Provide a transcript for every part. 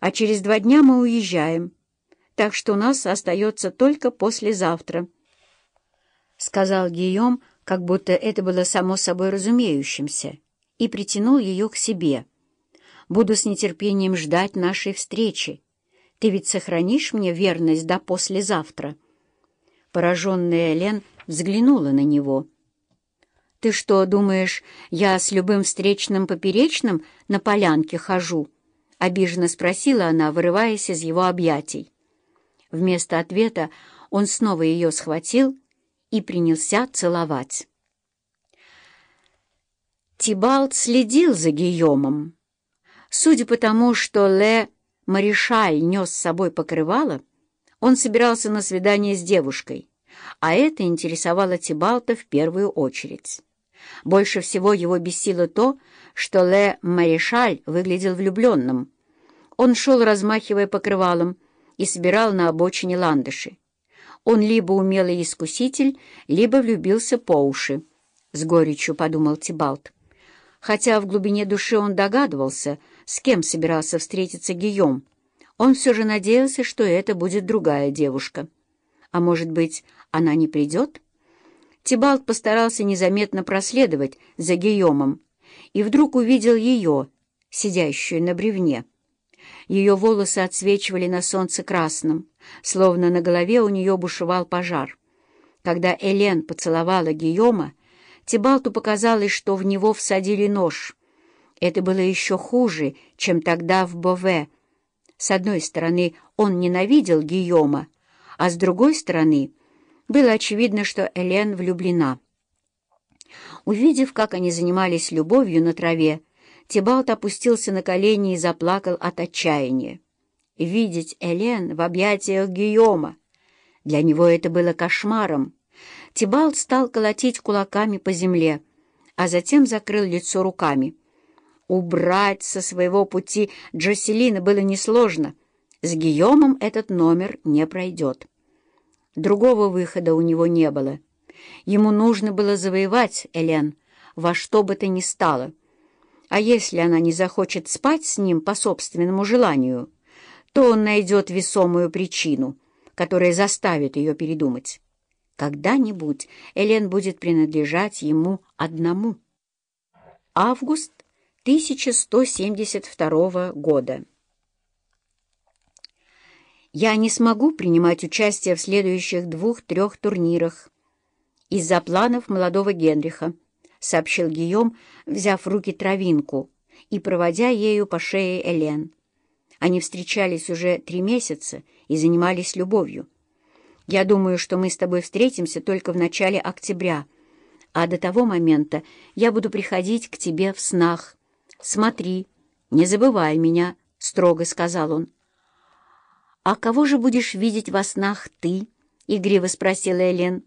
а через два дня мы уезжаем, так что у нас остается только послезавтра», — сказал Гийом, как будто это было само собой разумеющимся, и притянул ее к себе. «Буду с нетерпением ждать нашей встречи. Ты ведь сохранишь мне верность до послезавтра?» Пораженная Элен взглянула на него. «Ты что, думаешь, я с любым встречным поперечным на полянке хожу?» — обиженно спросила она, вырываясь из его объятий. Вместо ответа он снова ее схватил и принялся целовать. Тибалт следил за Гийомом. Судя по тому, что Ле Маришаль нес с собой покрывало, он собирался на свидание с девушкой, а это интересовало Тибалта в первую очередь. Больше всего его бесило то, что Ле Маришаль выглядел влюбленным. Он шел, размахивая покрывалом, и собирал на обочине ландыши. Он либо умелый искуситель, либо влюбился по уши, — с горечью подумал Тибалт. Хотя в глубине души он догадывался, с кем собирался встретиться Гийом, он все же надеялся, что это будет другая девушка. А может быть, она не придет? Тибалт постарался незаметно проследовать за Гийомом и вдруг увидел ее, сидящую на бревне. Ее волосы отсвечивали на солнце красным, словно на голове у нее бушевал пожар. Когда Элен поцеловала Гийома, Тибалту показалось, что в него всадили нож. Это было еще хуже, чем тогда в Бове. С одной стороны, он ненавидел Гийома, а с другой стороны, было очевидно, что Элен влюблена. Увидев, как они занимались любовью на траве, Тибалт опустился на колени и заплакал от отчаяния. Видеть Элен в объятиях Гийома. Для него это было кошмаром. Тибалт стал колотить кулаками по земле, а затем закрыл лицо руками. Убрать со своего пути Джоселина было несложно. С Гийомом этот номер не пройдет. Другого выхода у него не было. Ему нужно было завоевать Элен во что бы то ни стало — а если она не захочет спать с ним по собственному желанию, то он найдет весомую причину, которая заставит ее передумать. Когда-нибудь Элен будет принадлежать ему одному. Август 1172 года. Я не смогу принимать участие в следующих двух-трех турнирах из-за планов молодого Генриха. — сообщил Гийом, взяв в руки травинку и проводя ею по шее Элен. Они встречались уже три месяца и занимались любовью. Я думаю, что мы с тобой встретимся только в начале октября, а до того момента я буду приходить к тебе в снах. Смотри, не забывай меня, — строго сказал он. — А кого же будешь видеть во снах ты? — игриво спросила Элен.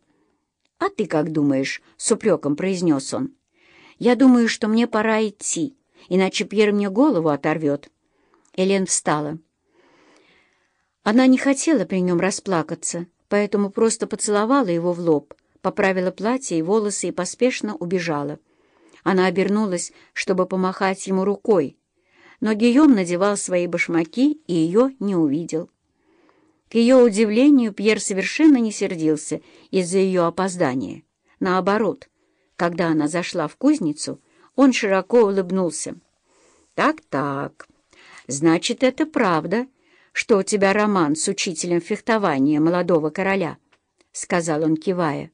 «А ты как думаешь?» — с упреком произнес он. «Я думаю, что мне пора идти, иначе Пьер мне голову оторвет». Элен встала. Она не хотела при нем расплакаться, поэтому просто поцеловала его в лоб, поправила платье и волосы и поспешно убежала. Она обернулась, чтобы помахать ему рукой, но Гийом надевал свои башмаки и ее не увидел. К ее удивлению, Пьер совершенно не сердился из-за ее опоздания. Наоборот, когда она зашла в кузницу, он широко улыбнулся. «Так-так, значит, это правда, что у тебя роман с учителем фехтования молодого короля», — сказал он, кивая.